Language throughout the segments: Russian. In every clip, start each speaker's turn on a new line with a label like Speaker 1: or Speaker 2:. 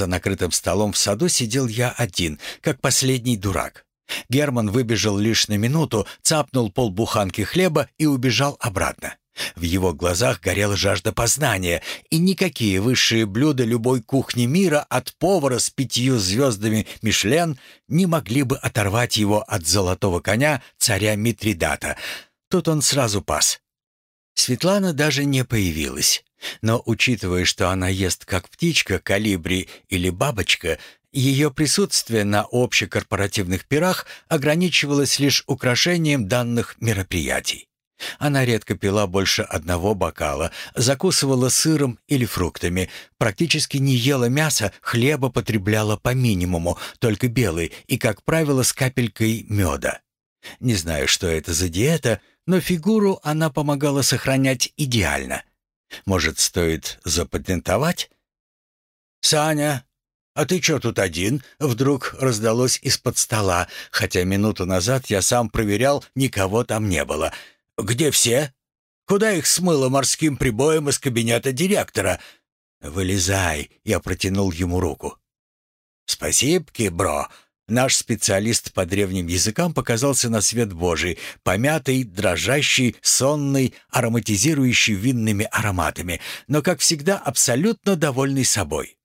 Speaker 1: За накрытым столом в саду сидел я один, как последний дурак. Герман выбежал лишь на минуту, цапнул полбуханки хлеба и убежал обратно. В его глазах горела жажда познания, и никакие высшие блюда любой кухни мира от повара с пятью звездами Мишлен не могли бы оторвать его от золотого коня царя Митридата. Тут он сразу пас. Светлана даже не появилась. Но, учитывая, что она ест как птичка, калибри или бабочка, ее присутствие на общекорпоративных пирах ограничивалось лишь украшением данных мероприятий. Она редко пила больше одного бокала, закусывала сыром или фруктами, практически не ела мяса, хлеба потребляла по минимуму, только белый и, как правило, с капелькой меда. Не знаю, что это за диета, но фигуру она помогала сохранять идеально. Может, стоит запатентовать? «Саня, а ты что тут один?» Вдруг раздалось из-под стола, хотя минуту назад я сам проверял, никого там не было — «Где все? Куда их смыло морским прибоем из кабинета директора?» «Вылезай», — я протянул ему руку. «Спасибо, бро». Наш специалист по древним языкам показался на свет Божий, помятый, дрожащий, сонный, ароматизирующий винными ароматами, но, как всегда, абсолютно довольный собой.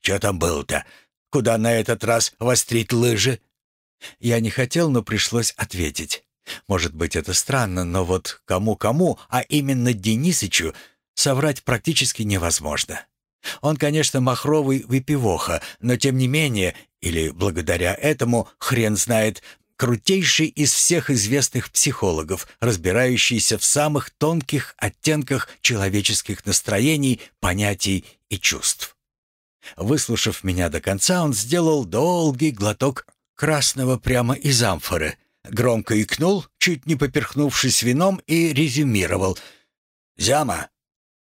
Speaker 1: «Чё там было-то? Куда на этот раз вострить лыжи?» Я не хотел, но пришлось ответить. Может быть, это странно, но вот кому-кому, а именно Денисычу, соврать практически невозможно. Он, конечно, махровый выпивоха, но тем не менее, или благодаря этому, хрен знает, крутейший из всех известных психологов, разбирающийся в самых тонких оттенках человеческих настроений, понятий и чувств. Выслушав меня до конца, он сделал долгий глоток красного прямо из амфоры, Громко икнул, чуть не поперхнувшись вином, и резюмировал. «Зяма,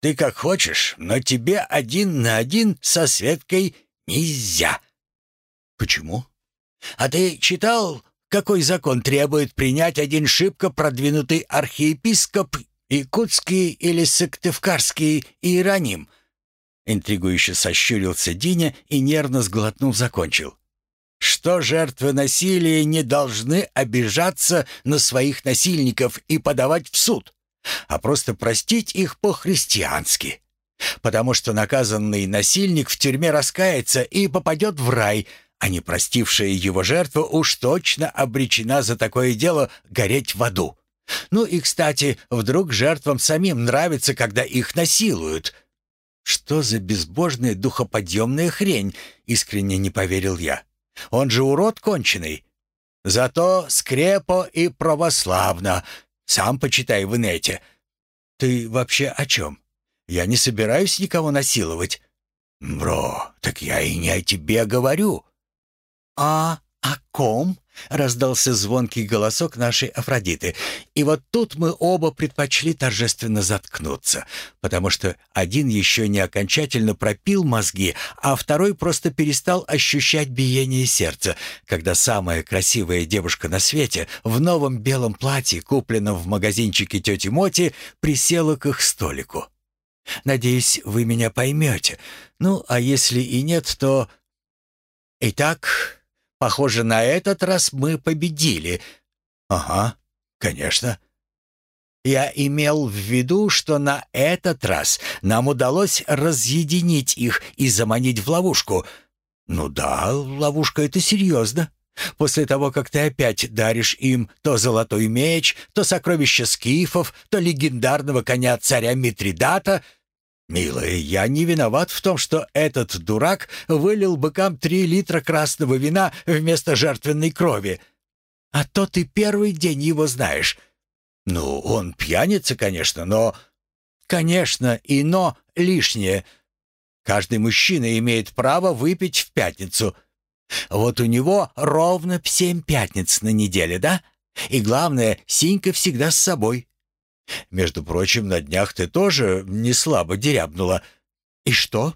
Speaker 1: ты как хочешь, но тебе один на один со Светкой нельзя». «Почему?» «А ты читал, какой закон требует принять один шибко продвинутый архиепископ Якутский или Сыктывкарский Иероним?» Интригующе сощурился Диня и нервно сглотнув закончил что жертвы насилия не должны обижаться на своих насильников и подавать в суд, а просто простить их по-христиански. Потому что наказанный насильник в тюрьме раскается и попадет в рай, а не простившая его жертва уж точно обречена за такое дело гореть в аду. Ну и, кстати, вдруг жертвам самим нравится, когда их насилуют. Что за безбожная духоподъемная хрень, искренне не поверил я. Он же урод конченый. Зато скрепо и православно. Сам почитай в инете. Ты вообще о чем? Я не собираюсь никого насиловать. Бро, так я и не о тебе говорю. А о ком? Раздался звонкий голосок нашей Афродиты. И вот тут мы оба предпочли торжественно заткнуться, потому что один еще не окончательно пропил мозги, а второй просто перестал ощущать биение сердца, когда самая красивая девушка на свете в новом белом платье, купленном в магазинчике тети Моти, присела к их столику. «Надеюсь, вы меня поймете. Ну, а если и нет, то...» «Итак, Похоже, на этот раз мы победили. Ага, конечно. Я имел в виду, что на этот раз нам удалось разъединить их и заманить в ловушку. Ну да, ловушка — это серьезно. После того, как ты опять даришь им то золотой меч, то сокровища скифов, то легендарного коня царя Митридата — «Милая, я не виноват в том, что этот дурак вылил быкам три литра красного вина вместо жертвенной крови. А то ты первый день его знаешь. Ну, он пьяница, конечно, но... Конечно, и но лишнее. Каждый мужчина имеет право выпить в пятницу. Вот у него ровно семь пятниц на неделе, да? И главное, Синька всегда с собой. Между прочим, на днях ты тоже не слабо дерябнула. И что?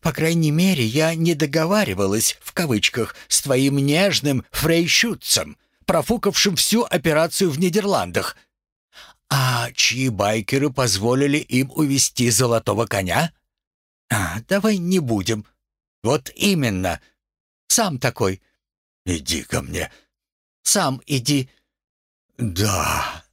Speaker 1: По крайней мере, я не договаривалась, в кавычках, с твоим нежным фрейшутцем, профукавшим всю операцию в Нидерландах. А чьи байкеры позволили им увести золотого коня? А, давай не будем. Вот именно. Сам такой.
Speaker 2: Иди ко мне.
Speaker 1: Сам иди.
Speaker 2: Да.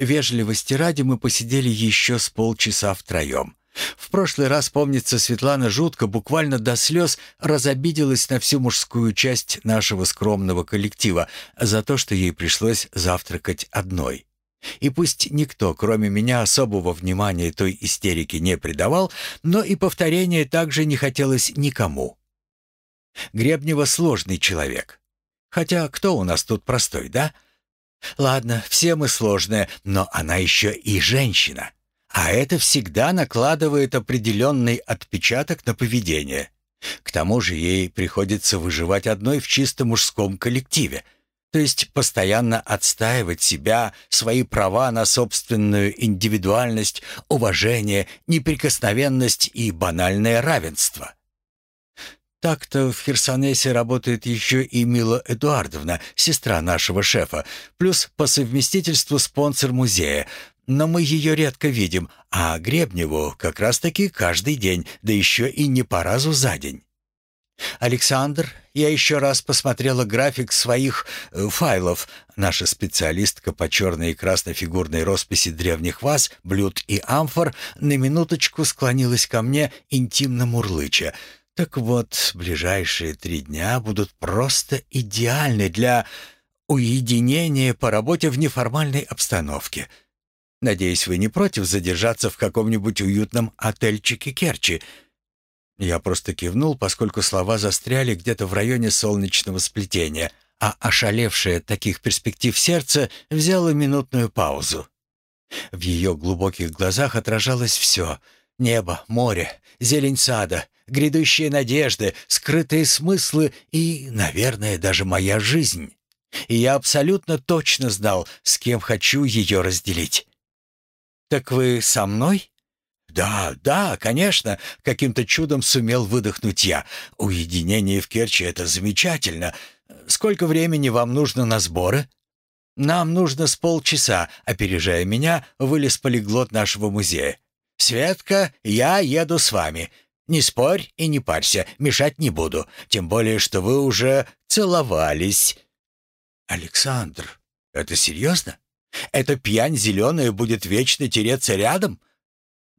Speaker 1: Вежливости ради мы посидели еще с полчаса втроем. В прошлый раз, помнится, Светлана жутко, буквально до слез, разобиделась на всю мужскую часть нашего скромного коллектива за то, что ей пришлось завтракать одной. И пусть никто, кроме меня, особого внимания той истерике не придавал, но и повторения также не хотелось никому. Гребнева сложный человек. Хотя кто у нас тут простой, да? Ладно, все мы сложные, но она еще и женщина. А это всегда накладывает определенный отпечаток на поведение. К тому же ей приходится выживать одной в чисто мужском коллективе. То есть постоянно отстаивать себя, свои права на собственную индивидуальность, уважение, неприкосновенность и банальное равенство. Так-то в Херсонесе работает еще и Мила Эдуардовна, сестра нашего шефа, плюс по совместительству спонсор музея, но мы ее редко видим, а Гребневу как раз-таки каждый день, да еще и не по разу за день. «Александр, я еще раз посмотрела график своих э, файлов. Наша специалистка по черной и краснофигурной росписи древних ваз, блюд и амфор на минуточку склонилась ко мне, интимно мурлыча. Так вот, ближайшие три дня будут просто идеальны для уединения по работе в неформальной обстановке». Надеюсь, вы не против задержаться в каком-нибудь уютном отельчике Керчи?» Я просто кивнул, поскольку слова застряли где-то в районе солнечного сплетения, а ошалевшее таких перспектив сердце взяло минутную паузу. В ее глубоких глазах отражалось все — небо, море, зелень сада, грядущие надежды, скрытые смыслы и, наверное, даже моя жизнь. И я абсолютно точно знал, с кем хочу ее разделить. «Так вы со мной?» «Да, да, конечно», — каким-то чудом сумел выдохнуть я. «Уединение в Керчи — это замечательно. Сколько времени вам нужно на сборы?» «Нам нужно с полчаса», — опережая меня, вылез полиглот нашего музея. «Светка, я еду с вами. Не спорь и не парься, мешать не буду. Тем более, что вы уже целовались». «Александр, это серьезно?» Эта пьянь зеленая будет вечно тереться рядом?»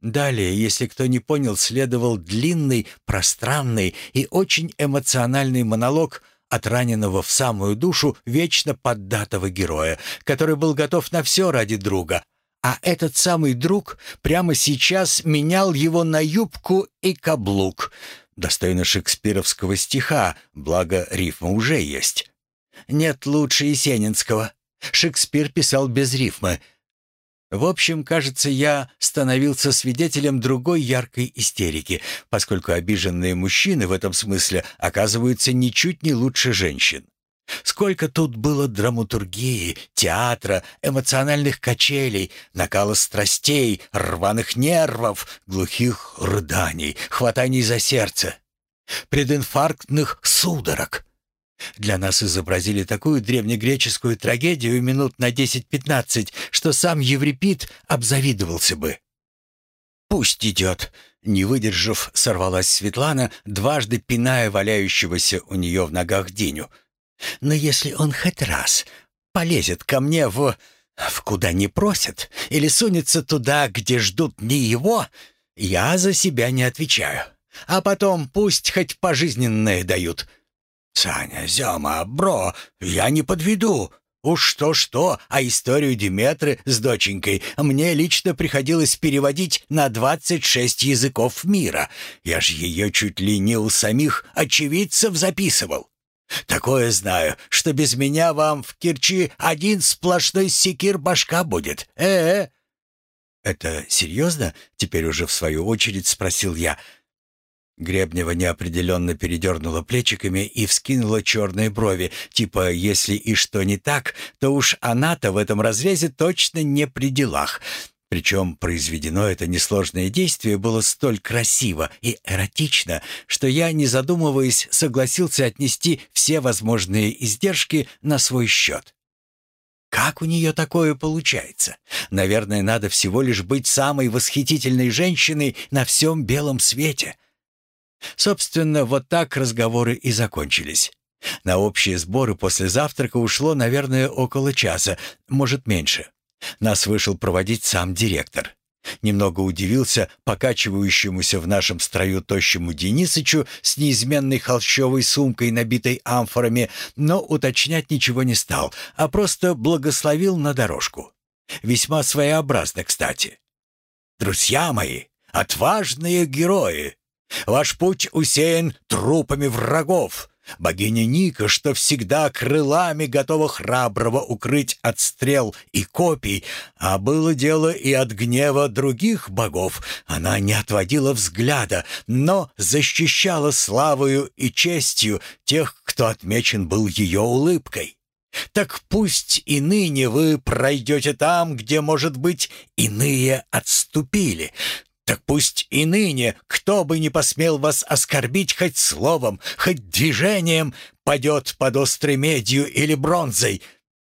Speaker 1: Далее, если кто не понял, следовал длинный, пространный и очень эмоциональный монолог от раненого в самую душу вечно поддатого героя, который был готов на все ради друга, а этот самый друг прямо сейчас менял его на юбку и каблук. Достойно шекспировского стиха, благо рифма уже есть. Нет лучше Есенинского. Шекспир писал без рифмы. В общем, кажется, я становился свидетелем другой яркой истерики, поскольку обиженные мужчины в этом смысле оказываются ничуть не лучше женщин. Сколько тут было драматургии, театра, эмоциональных качелей, накала страстей, рваных нервов, глухих рыданий, хватаний за сердце, прединфарктных судорог. Для нас изобразили такую древнегреческую трагедию минут на 10-15, что сам Еврипид обзавидовался бы. «Пусть идет!» Не выдержав, сорвалась Светлана, дважды пиная валяющегося у нее в ногах Диню. «Но если он хоть раз полезет ко мне в... в куда не просят, или сунется туда, где ждут не его, я за себя не отвечаю. А потом пусть хоть пожизненное дают». «Саня, Зёма, бро, я не подведу. Уж что-что, а историю Диметры с доченькой мне лично приходилось переводить на 26 языков мира. Я ж ее чуть ли не у самих очевидцев записывал. Такое знаю, что без меня вам в Кирчи один сплошной секир башка будет. Э-э!» «Это серьезно?» — теперь уже в свою очередь спросил я — Гребнева неопределенно передернула плечиками и вскинула черные брови, типа «если и что не так, то уж она-то в этом разрезе точно не при делах». Причем произведено это несложное действие было столь красиво и эротично, что я, не задумываясь, согласился отнести все возможные издержки на свой счет. Как у нее такое получается? Наверное, надо всего лишь быть самой восхитительной женщиной на всем белом свете — Собственно, вот так разговоры и закончились. На общие сборы после завтрака ушло, наверное, около часа, может, меньше. Нас вышел проводить сам директор. Немного удивился покачивающемуся в нашем строю тощему Денисычу с неизменной холщовой сумкой, набитой амфорами, но уточнять ничего не стал, а просто благословил на дорожку. Весьма своеобразно, кстати. «Друзья мои, отважные герои! Ваш путь усеян трупами врагов, Богиня Ника, что всегда крылами готова храброго укрыть от стрел и копий, а было дело и от гнева других богов, она не отводила взгляда, но защищала славою и честью тех, кто отмечен был ее улыбкой. Так пусть и ныне вы пройдете там, где, может быть, иные отступили, пусть и ныне, кто бы не посмел вас оскорбить хоть словом, хоть движением, падет под острой медью или бронзой».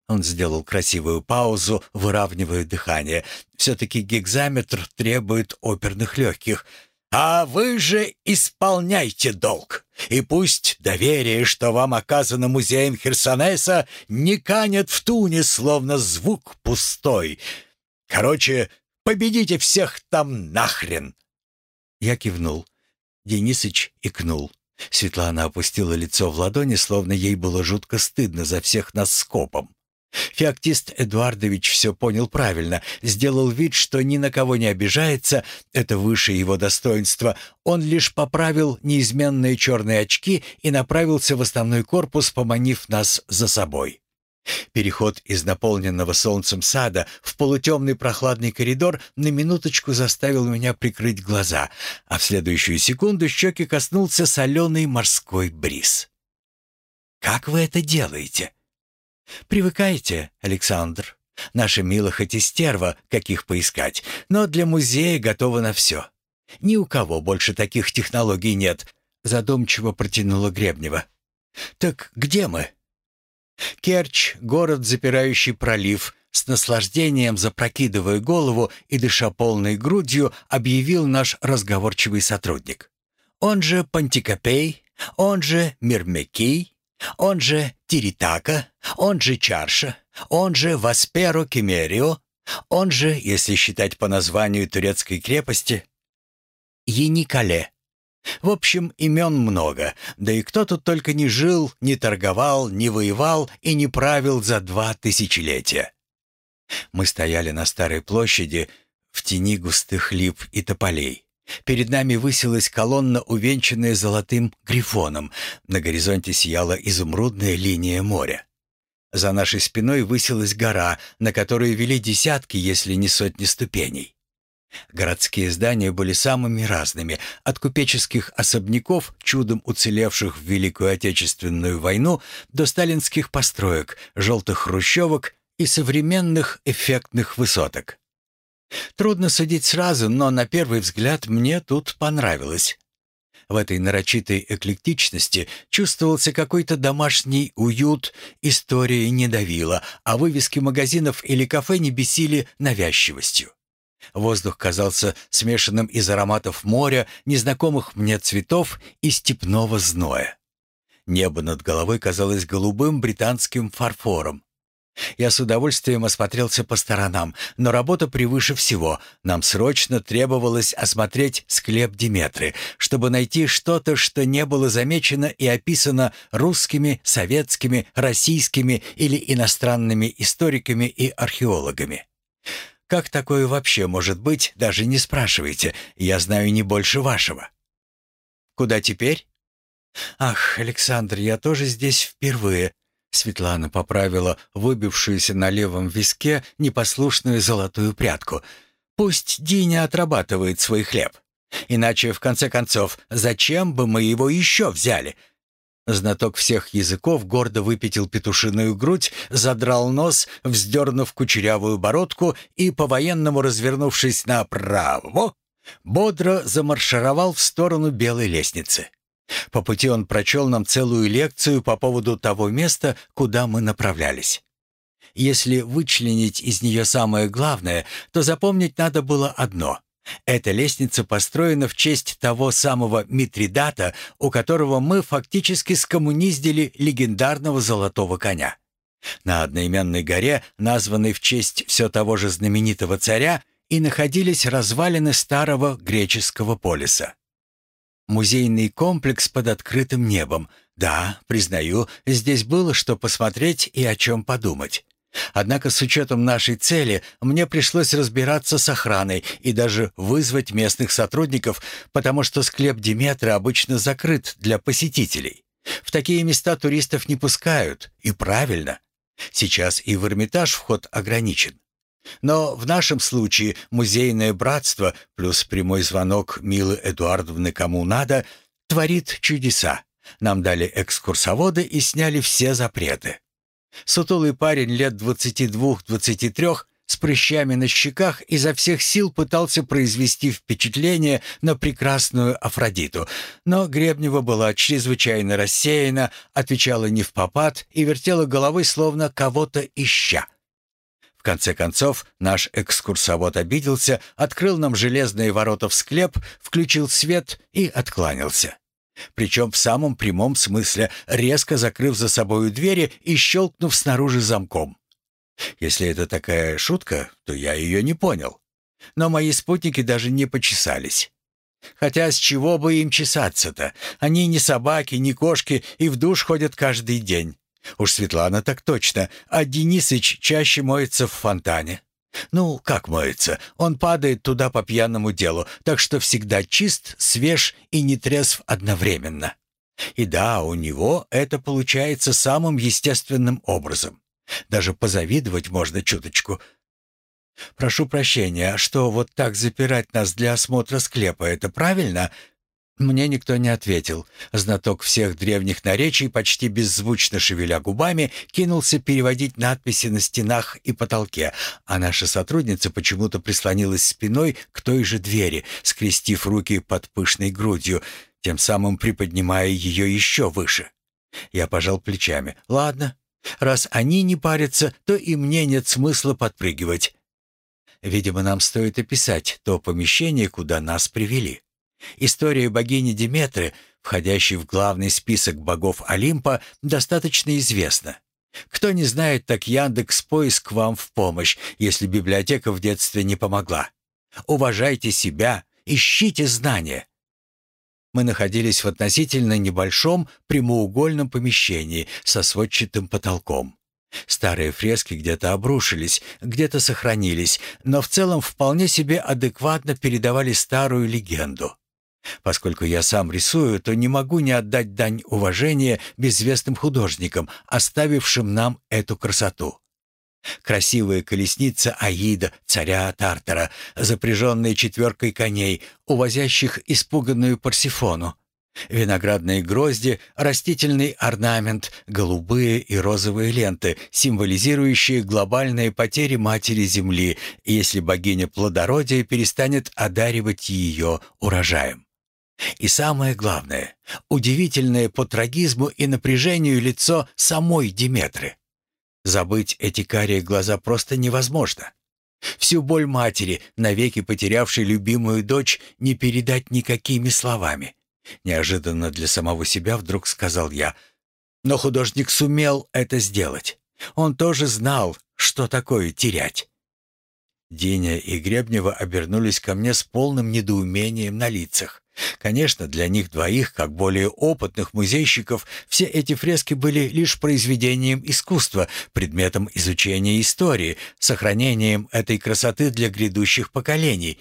Speaker 1: Он сделал красивую паузу, выравнивая дыхание. Все-таки гигзаметр требует оперных легких. «А вы же исполняйте долг, и пусть доверие, что вам оказано музеем Херсонеса, не канет в туне, словно звук пустой. Короче, Победите всех там нахрен!» Я кивнул. Денисыч икнул. Светлана опустила лицо в ладони, словно ей было жутко стыдно за всех нас скопом. Феоктист Эдуардович все понял правильно, сделал вид, что ни на кого не обижается, это выше его достоинства. Он лишь поправил неизменные черные очки и направился в основной корпус, поманив нас за собой. Переход из наполненного солнцем сада в полутемный прохладный коридор на минуточку заставил меня прикрыть глаза, а в следующую секунду щеки коснулся соленый морской бриз. «Как вы это делаете?» «Привыкайте, Александр. Наша мила хоть и стерва, каких поискать, но для музея готова на все. Ни у кого больше таких технологий нет», — задумчиво протянула Гребнева. «Так где мы?» Керчь — город, запирающий пролив, с наслаждением запрокидывая голову и дыша полной грудью, объявил наш разговорчивый сотрудник. Он же Пантикопей, он же Мирмекий, он же Тиритака, он же Чарша, он же Васперо Кемерио, он же, если считать по названию турецкой крепости, Еникале. В общем, имен много, да и кто тут только не жил, не торговал, не воевал и не правил за два тысячелетия. Мы стояли на старой площади в тени густых лип и тополей. Перед нами высилась колонна, увенчанная золотым грифоном. На горизонте сияла изумрудная линия моря. За нашей спиной высилась гора, на которой вели десятки, если не сотни ступеней. Городские здания были самыми разными, от купеческих особняков, чудом уцелевших в Великую Отечественную войну, до сталинских построек, желтых хрущевок и современных эффектных высоток. Трудно судить сразу, но на первый взгляд мне тут понравилось. В этой нарочитой эклектичности чувствовался какой-то домашний уют, история не давила, а вывески магазинов или кафе не бесили навязчивостью. Воздух казался смешанным из ароматов моря, незнакомых мне цветов и степного зноя. Небо над головой казалось голубым британским фарфором. Я с удовольствием осмотрелся по сторонам, но работа превыше всего. Нам срочно требовалось осмотреть склеп Диметры, чтобы найти что-то, что не было замечено и описано русскими, советскими, российскими или иностранными историками и археологами. Как такое вообще может быть, даже не спрашивайте. Я знаю не больше вашего. Куда теперь? Ах, Александр, я тоже здесь впервые. Светлана поправила выбившуюся на левом виске непослушную золотую прядку. Пусть Диня отрабатывает свой хлеб. Иначе, в конце концов, зачем бы мы его еще взяли? Знаток всех языков гордо выпятил петушиную грудь, задрал нос, вздернув кучерявую бородку и, по-военному развернувшись направо, бодро замаршировал в сторону белой лестницы. По пути он прочел нам целую лекцию по поводу того места, куда мы направлялись. Если вычленить из нее самое главное, то запомнить надо было одно. Эта лестница построена в честь того самого Митридата, у которого мы фактически скоммуниздили легендарного золотого коня. На одноименной горе, названной в честь все того же знаменитого царя, и находились развалины старого греческого полиса. Музейный комплекс под открытым небом. Да, признаю, здесь было что посмотреть и о чем подумать. Однако с учетом нашей цели мне пришлось разбираться с охраной и даже вызвать местных сотрудников, потому что склеп Диметра обычно закрыт для посетителей. В такие места туристов не пускают, и правильно. Сейчас и в Эрмитаж вход ограничен. Но в нашем случае музейное братство плюс прямой звонок Милы Эдуардовны кому надо творит чудеса. Нам дали экскурсоводы и сняли все запреты. Сутулый парень лет двадцати двух-двадцати трех с прыщами на щеках изо всех сил пытался произвести впечатление на прекрасную Афродиту, но Гребнева была чрезвычайно рассеяна, отвечала не в попад и вертела головой, словно кого-то ища. В конце концов, наш экскурсовод обиделся, открыл нам железные ворота в склеп, включил свет и откланялся. Причем в самом прямом смысле, резко закрыв за собою двери и щелкнув снаружи замком. Если это такая шутка, то я ее не понял. Но мои спутники даже не почесались. Хотя с чего бы им чесаться-то? Они не собаки, не кошки и в душ ходят каждый день. Уж Светлана так точно, а Денисыч чаще моется в фонтане. Ну, как моется? Он падает туда по пьяному делу, так что всегда чист, свеж и не трезв одновременно. И да, у него это получается самым естественным образом. Даже позавидовать можно чуточку. «Прошу прощения, а что вот так запирать нас для осмотра склепа, это правильно?» Мне никто не ответил. Знаток всех древних наречий, почти беззвучно шевеля губами, кинулся переводить надписи на стенах и потолке, а наша сотрудница почему-то прислонилась спиной к той же двери, скрестив руки под пышной грудью, тем самым приподнимая ее еще выше. Я пожал плечами. «Ладно, раз они не парятся, то и мне нет смысла подпрыгивать». Видимо, нам стоит описать то помещение, куда нас привели. История богини Диметры, входящей в главный список богов Олимпа, достаточно известна. Кто не знает, так Яндекс поиск вам в помощь, если библиотека в детстве не помогла. Уважайте себя, ищите знания. Мы находились в относительно небольшом прямоугольном помещении со сводчатым потолком. Старые фрески где-то обрушились, где-то сохранились, но в целом вполне себе адекватно передавали старую легенду. Поскольку я сам рисую, то не могу не отдать дань уважения безвестным художникам, оставившим нам эту красоту. Красивая колесница Аида, царя Тартара, запряженная четверкой коней, увозящих испуганную Парсифону. Виноградные грозди, растительный орнамент, голубые и розовые ленты, символизирующие глобальные потери Матери Земли, если богиня плодородия перестанет одаривать ее урожаем. И самое главное, удивительное по трагизму и напряжению лицо самой Диметры. Забыть эти карие глаза просто невозможно. Всю боль матери, навеки потерявшей любимую дочь, не передать никакими словами. Неожиданно для самого себя вдруг сказал я. Но художник сумел это сделать. Он тоже знал, что такое терять. Диня и Гребнева обернулись ко мне с полным недоумением на лицах. Конечно, для них двоих, как более опытных музейщиков, все эти фрески были лишь произведением искусства, предметом изучения истории, сохранением этой красоты для грядущих поколений.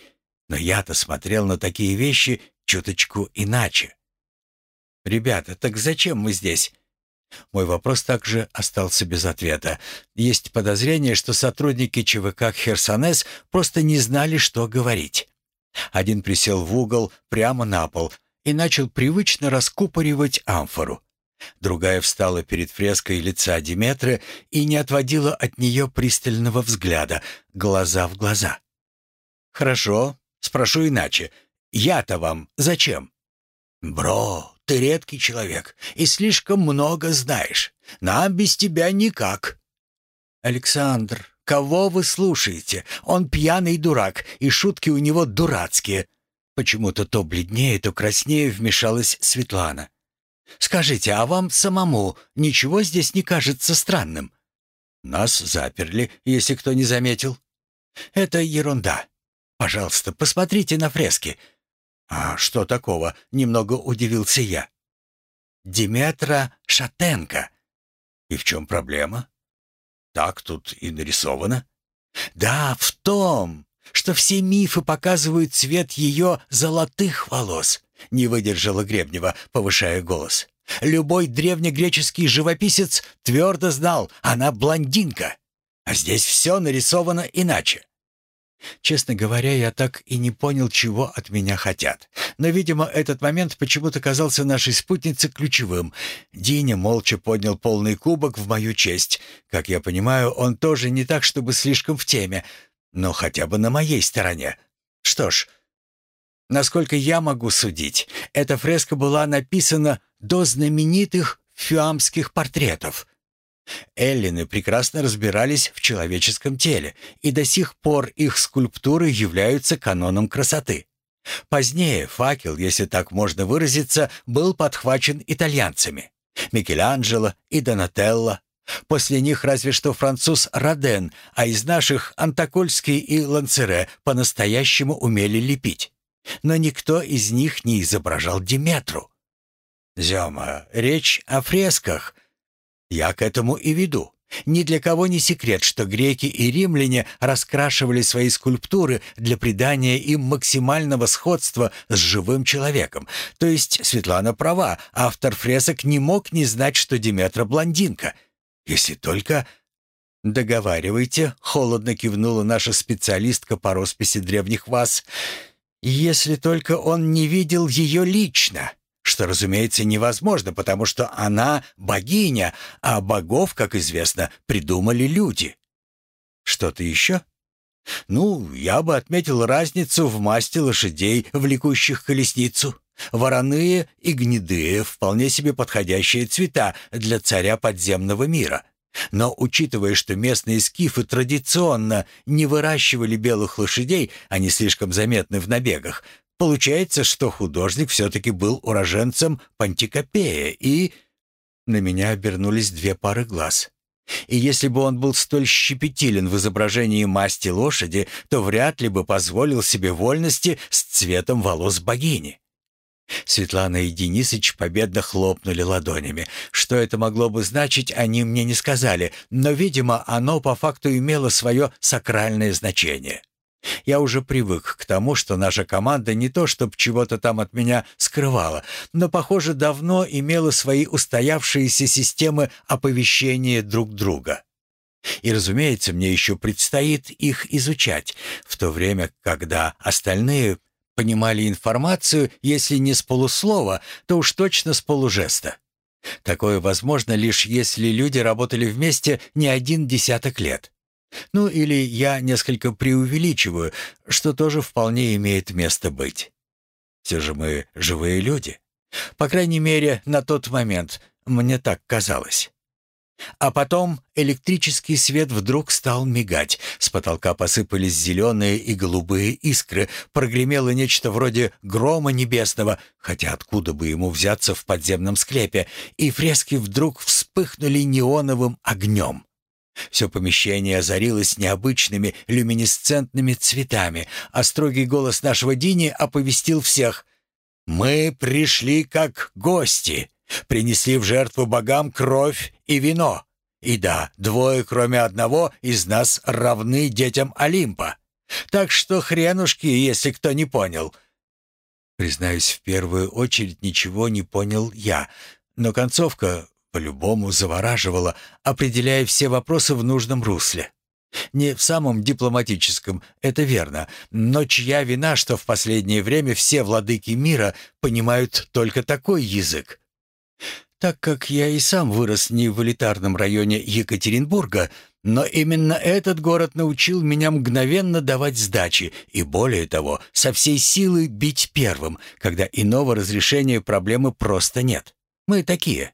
Speaker 1: Но я-то смотрел на такие вещи чуточку иначе. «Ребята, так зачем мы здесь?» Мой вопрос также остался без ответа. Есть подозрение, что сотрудники ЧВК «Херсонес» просто не знали, что говорить. Один присел в угол прямо на пол и начал привычно раскупоривать амфору. Другая встала перед фреской лица Диметры и не отводила от нее пристального взгляда, глаза в глаза. «Хорошо, спрошу иначе. Я-то вам зачем?» «Бро, ты редкий человек и слишком много знаешь. Нам без тебя никак». «Александр, Кого вы слушаете? Он пьяный дурак, и шутки у него дурацкие». Почему-то то бледнее, то краснее вмешалась Светлана. «Скажите, а вам самому ничего здесь не кажется странным?» «Нас заперли, если кто не заметил». «Это ерунда. Пожалуйста, посмотрите на фрески». «А что такого?» — немного удивился я. «Диметра Шатенко». «И в чем проблема?» «Так тут и нарисовано». «Да, в том, что все мифы показывают цвет ее золотых волос», — не выдержала Гребнева, повышая голос. «Любой древнегреческий живописец твердо знал, она блондинка, а здесь все нарисовано иначе». Честно говоря, я так и не понял, чего от меня хотят. Но, видимо, этот момент почему-то казался нашей спутнице ключевым. Диня молча поднял полный кубок в мою честь. Как я понимаю, он тоже не так, чтобы слишком в теме но хотя бы на моей стороне. Что ж, насколько я могу судить, эта фреска была написана до знаменитых фюамских портретов. Эллины прекрасно разбирались в человеческом теле, и до сих пор их скульптуры являются каноном красоты. Позднее факел, если так можно выразиться, был подхвачен итальянцами. Микеланджело и Донателло, После них разве что француз Роден, а из наших Антокольский и Ланцере по-настоящему умели лепить. Но никто из них не изображал Диметру. Зёма, речь о фресках. Я к этому и веду. Ни для кого не секрет, что греки и римляне раскрашивали свои скульптуры для придания им максимального сходства с живым человеком. То есть Светлана права, автор фресок не мог не знать, что Диметра блондинка — если только...» «Договаривайте», — холодно кивнула наша специалистка по росписи древних ваз. «Если только он не видел ее лично, что, разумеется, невозможно, потому что она богиня, а богов, как известно, придумали люди». «Что-то еще?» «Ну, я бы отметил разницу в масти лошадей, влекущих колесницу. Вороные и гнедые — вполне себе подходящие цвета для царя подземного мира. Но учитывая, что местные скифы традиционно не выращивали белых лошадей, они слишком заметны в набегах, получается, что художник все-таки был уроженцем Пантикопея и... На меня обернулись две пары глаз. И если бы он был столь щепетилен в изображении масти лошади, то вряд ли бы позволил себе вольности с цветом волос богини. Светлана и Денисыч победно хлопнули ладонями. Что это могло бы значить, они мне не сказали, но, видимо, оно по факту имело свое сакральное значение. Я уже привык к тому, что наша команда не то чтобы чего-то там от меня скрывала, но, похоже, давно имела свои устоявшиеся системы оповещения друг друга. И, разумеется, мне еще предстоит их изучать, в то время, когда остальные понимали информацию, если не с полуслова, то уж точно с полужеста. Такое возможно лишь если люди работали вместе не один десяток лет. Ну или я несколько преувеличиваю, что тоже вполне имеет место быть. Все же мы живые люди. По крайней мере, на тот момент мне так казалось. А потом электрический свет вдруг стал мигать. С потолка посыпались зеленые и голубые искры. Прогремело нечто вроде грома небесного, хотя откуда бы ему взяться в подземном склепе, и фрески вдруг вспыхнули неоновым огнем. Все помещение озарилось необычными люминесцентными цветами, а строгий голос нашего Дини оповестил всех «Мы пришли как гости!» Принесли в жертву богам кровь и вино. И да, двое, кроме одного, из нас равны детям Олимпа. Так что хренушки, если кто не понял. Признаюсь, в первую очередь ничего не понял я, но концовка по-любому завораживала, определяя все вопросы в нужном русле. Не в самом дипломатическом, это верно, но чья вина, что в последнее время все владыки мира понимают только такой язык? Так как я и сам вырос не в элитарном районе Екатеринбурга, но именно этот город научил меня мгновенно давать сдачи и, более того, со всей силы бить первым, когда иного разрешения проблемы просто нет. Мы такие.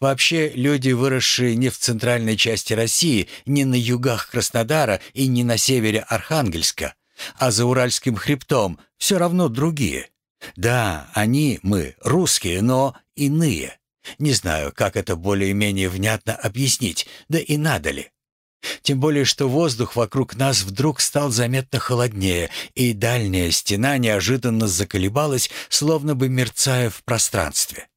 Speaker 1: Вообще, люди, выросшие не в центральной части России, не на югах Краснодара и не на севере Архангельска, а за Уральским хребтом, все равно другие. Да, они, мы, русские, но иные. Не знаю, как это более-менее внятно объяснить, да и надо ли. Тем более, что воздух вокруг нас вдруг стал заметно холоднее, и дальняя стена неожиданно заколебалась, словно бы мерцая в пространстве.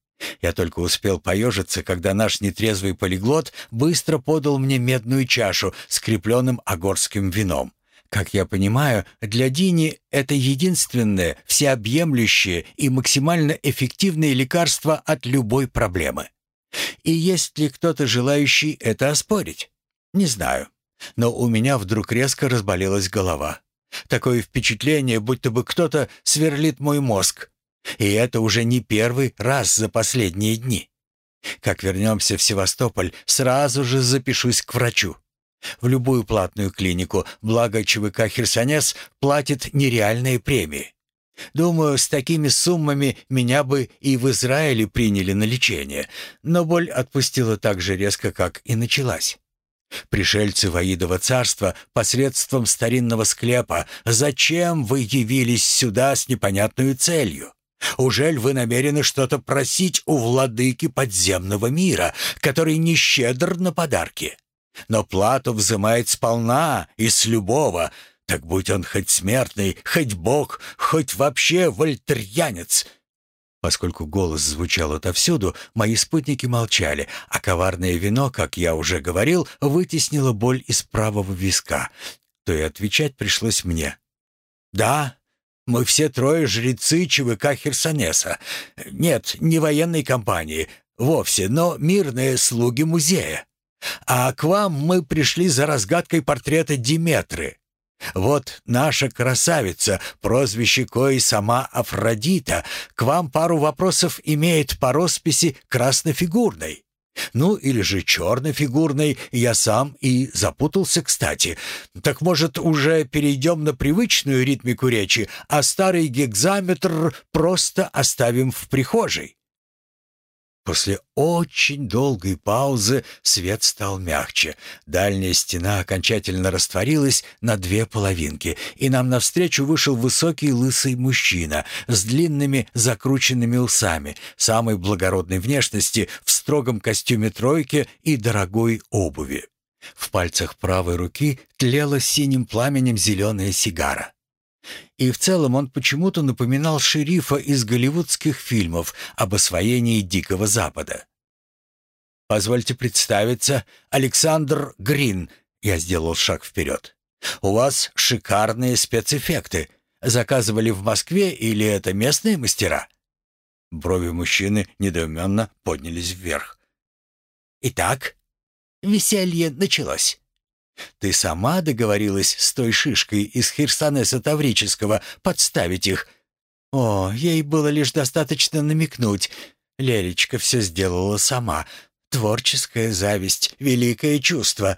Speaker 1: Я только успел поежиться, когда наш нетрезвый полиглот быстро подал мне медную чашу с крепленным агорским вином. Как я понимаю, для Дини это единственное, всеобъемлющее и максимально эффективное лекарство от любой проблемы. И есть ли кто-то желающий это оспорить? Не знаю. Но у меня вдруг резко разболелась голова. Такое впечатление, будто бы кто-то сверлит мой мозг, и это уже не первый раз за последние дни. Как вернемся в Севастополь, сразу же запишусь к врачу. В любую платную клинику, благо ЧВК «Херсонес» платит нереальные премии. Думаю, с такими суммами меня бы и в Израиле приняли на лечение, но боль отпустила так же резко, как и началась. Пришельцы Ваидова царства посредством старинного склепа, зачем вы явились сюда с непонятной целью? Ужель вы намерены что-то просить у владыки подземного мира, который не щедр на подарки? Но плату взымает сполна и с любого, так будь он хоть смертный, хоть бог, хоть вообще вольтерьянец». Поскольку голос звучал отовсюду, мои спутники молчали, а коварное вино, как я уже говорил, вытеснило боль из правого виска, то и отвечать пришлось мне. «Да, мы все трое жрецы ЧВК Херсонеса. Нет, не военной компании, вовсе, но мирные слуги музея. А к вам мы пришли за разгадкой портрета Диметры. Вот наша красавица, прозвище кои сама Афродита, к вам пару вопросов имеет по росписи краснофигурной. Ну, или же чернофигурной, я сам и запутался, кстати. Так, может, уже перейдем на привычную ритмику речи, а старый гекзаметр просто оставим в прихожей? После очень долгой паузы свет стал мягче. Дальняя стена окончательно растворилась на две половинки, и нам навстречу вышел высокий лысый мужчина с длинными закрученными усами, самой благородной внешности, в строгом костюме тройки и дорогой обуви. В пальцах правой руки тлела синим пламенем зеленая сигара. И в целом он почему-то напоминал шерифа из голливудских фильмов об освоении Дикого Запада. «Позвольте представиться, Александр Грин», — я сделал шаг вперед. «У вас шикарные спецэффекты. Заказывали в Москве или это местные мастера?» Брови мужчины недоуменно поднялись вверх. «Итак, веселье началось. Ты сама договорилась с той шишкой из Хирсанеса Таврического подставить их? О, ей было лишь достаточно намекнуть. Лелечка все сделала сама. Творческая зависть, великое чувство.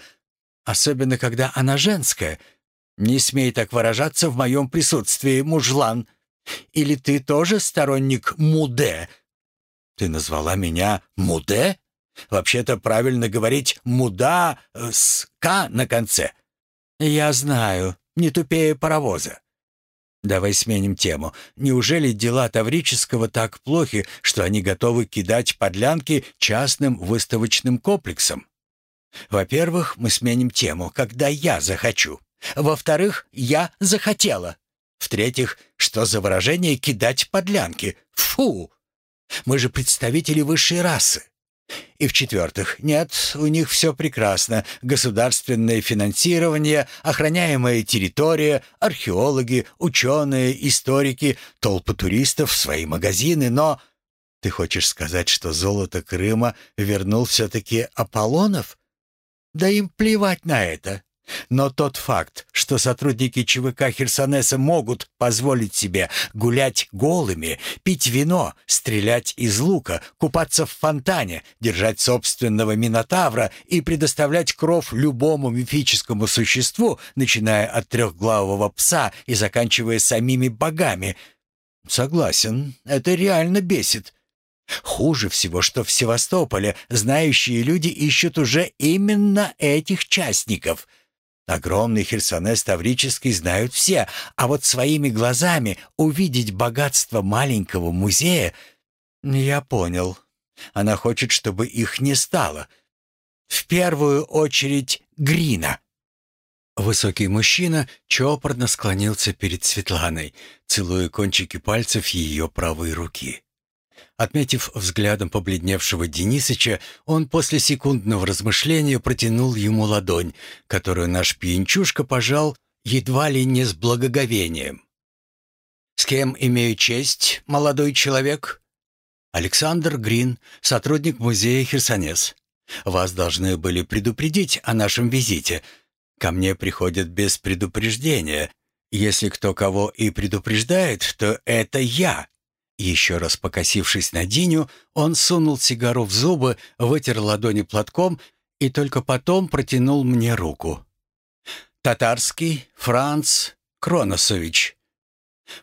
Speaker 1: Особенно, когда она женская. Не смей так выражаться в моем присутствии, мужлан. Или ты тоже сторонник Муде? Ты назвала меня Муде? Вообще-то правильно говорить «муда» с «к» на конце. Я знаю, не тупее паровоза. Давай сменим тему. Неужели дела Таврического так плохи, что они готовы кидать подлянки частным выставочным комплексам? Во-первых, мы сменим тему, когда я захочу. Во-вторых, я захотела. В-третьих, что за выражение «кидать подлянки»? Фу! Мы же представители высшей расы. И в-четвертых, нет, у них все прекрасно. Государственное финансирование, охраняемая территория, археологи, ученые, историки, толпы туристов, свои магазины, но... Ты хочешь сказать, что золото Крыма вернул все-таки Аполлонов? Да им плевать на это. Но тот факт, что сотрудники ЧВК Херсонеса могут позволить себе гулять голыми, пить вино, стрелять из лука, купаться в фонтане, держать собственного минотавра и предоставлять кров любому мифическому существу, начиная от трехглавого пса и заканчивая самими богами. Согласен, это реально бесит. Хуже всего, что в Севастополе знающие люди ищут уже именно этих частников. Огромный Херсонес Таврический знают все, а вот своими глазами увидеть богатство маленького музея... Я понял. Она хочет, чтобы их не стало. В первую очередь Грина. Высокий мужчина чопорно склонился перед Светланой, целуя кончики пальцев ее правой руки. Отметив взглядом побледневшего Денисыча, он после секундного размышления протянул ему ладонь, которую наш пьянчушка пожал едва ли не с благоговением. «С кем имею честь, молодой человек?» «Александр Грин, сотрудник музея Херсонес. Вас должны были предупредить о нашем визите. Ко мне приходят без предупреждения. Если кто кого и предупреждает, то это я». Еще раз покосившись на Диню, он сунул сигару в зубы, вытер ладони платком и только потом протянул мне руку. «Татарский Франц Кроносович.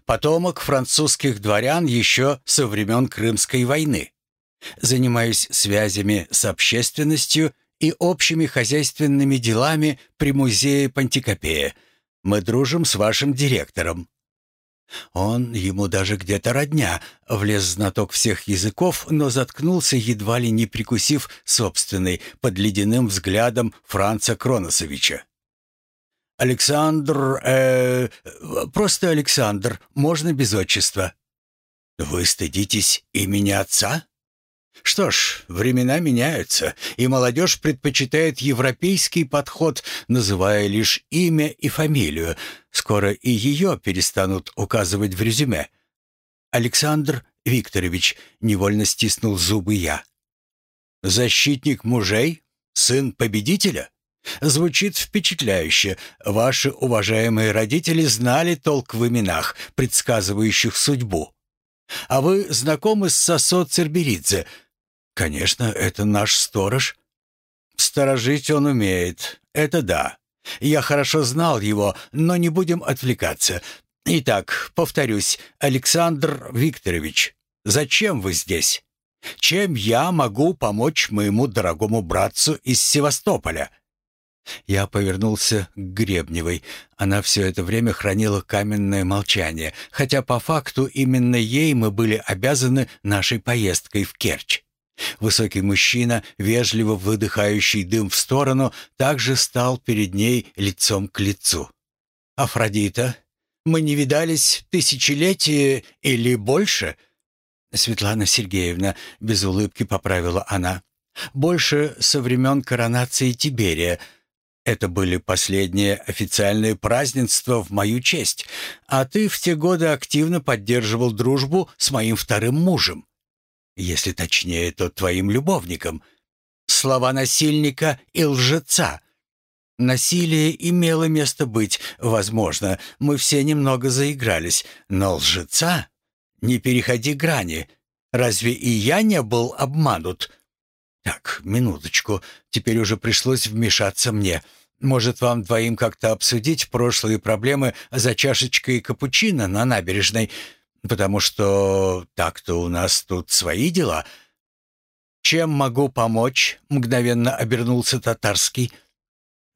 Speaker 1: Потомок французских дворян еще со времен Крымской войны. Занимаюсь связями с общественностью и общими хозяйственными делами при музее Пантикопея. Мы дружим с вашим директором. Он ему даже где-то родня, влез знаток всех языков, но заткнулся, едва ли не прикусив собственный, под ледяным взглядом Франца Кроносовича. «Александр... э просто Александр, можно без отчества». «Вы стыдитесь имени отца?» Что ж, времена меняются, и молодежь предпочитает европейский подход, называя лишь имя и фамилию. Скоро и ее перестанут указывать в резюме. Александр Викторович невольно стиснул зубы я. «Защитник мужей? Сын победителя?» Звучит впечатляюще. Ваши уважаемые родители знали толк в именах, предсказывающих судьбу. А вы знакомы с Сосо Церберидзе? Конечно, это наш сторож. Сторожить он умеет, это да. Я хорошо знал его, но не будем отвлекаться. Итак, повторюсь, Александр Викторович, зачем вы здесь? Чем я могу помочь моему дорогому братцу из Севастополя?» Я повернулся к Гребневой. Она все это время хранила каменное молчание, хотя по факту именно ей мы были обязаны нашей поездкой в Керчь. Высокий мужчина, вежливо выдыхающий дым в сторону, также стал перед ней лицом к лицу. «Афродита, мы не видались тысячелетия или больше?» «Светлана Сергеевна», — без улыбки поправила она, — «больше со времен коронации Тиберия». Это были последние официальные празднества в мою честь, а ты в те годы активно поддерживал дружбу с моим вторым мужем если точнее, то твоим любовником. Слова насильника и лжеца. Насилие имело место быть, возможно, мы все немного заигрались, но лжеца? Не переходи грани. Разве и я не был обманут? Так, минуточку, теперь уже пришлось вмешаться мне. Может, вам двоим как-то обсудить прошлые проблемы за чашечкой капучино на набережной?» потому что так-то у нас тут свои дела. Чем могу помочь? мгновенно обернулся татарский.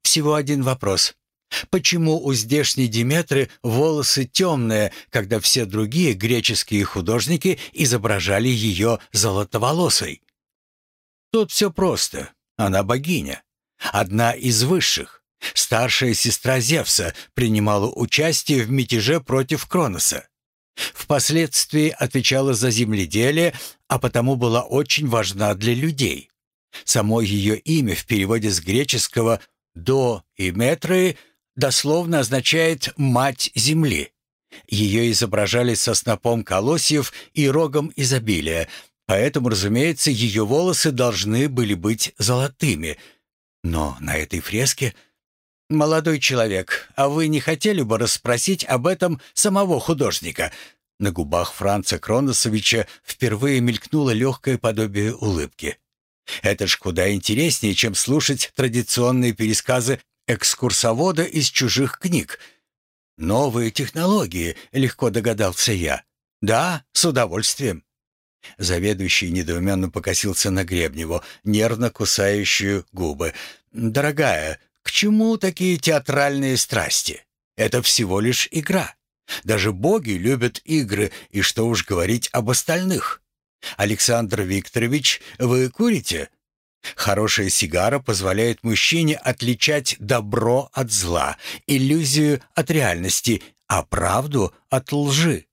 Speaker 1: Всего один вопрос. Почему у здешней Диметры волосы темные, когда все другие греческие художники изображали ее золотоволосой? Тут все просто. Она богиня. Одна из высших. Старшая сестра Зевса принимала участие в мятеже против Кроноса. Впоследствии отвечала за земледелие, а потому была очень важна для людей. Само ее имя в переводе с греческого «до» и «метры» дословно означает «мать земли». Ее изображали со снопом колосьев и рогом изобилия, поэтому, разумеется, ее волосы должны были быть золотыми. Но на этой фреске «Молодой человек, а вы не хотели бы расспросить об этом самого художника?» На губах Франца Кроносовича впервые мелькнуло легкое подобие улыбки. «Это ж куда интереснее, чем слушать традиционные пересказы экскурсовода из чужих книг. Новые технологии», — легко догадался я. «Да, с удовольствием». Заведующий недоуменно покосился на Гребневу, нервно кусающую губы. «Дорогая, к чему такие театральные страсти? Это всего лишь игра. Даже боги любят игры, и что уж говорить об остальных. Александр Викторович, вы курите?» Хорошая сигара позволяет мужчине отличать добро от зла, иллюзию от реальности, а правду от лжи.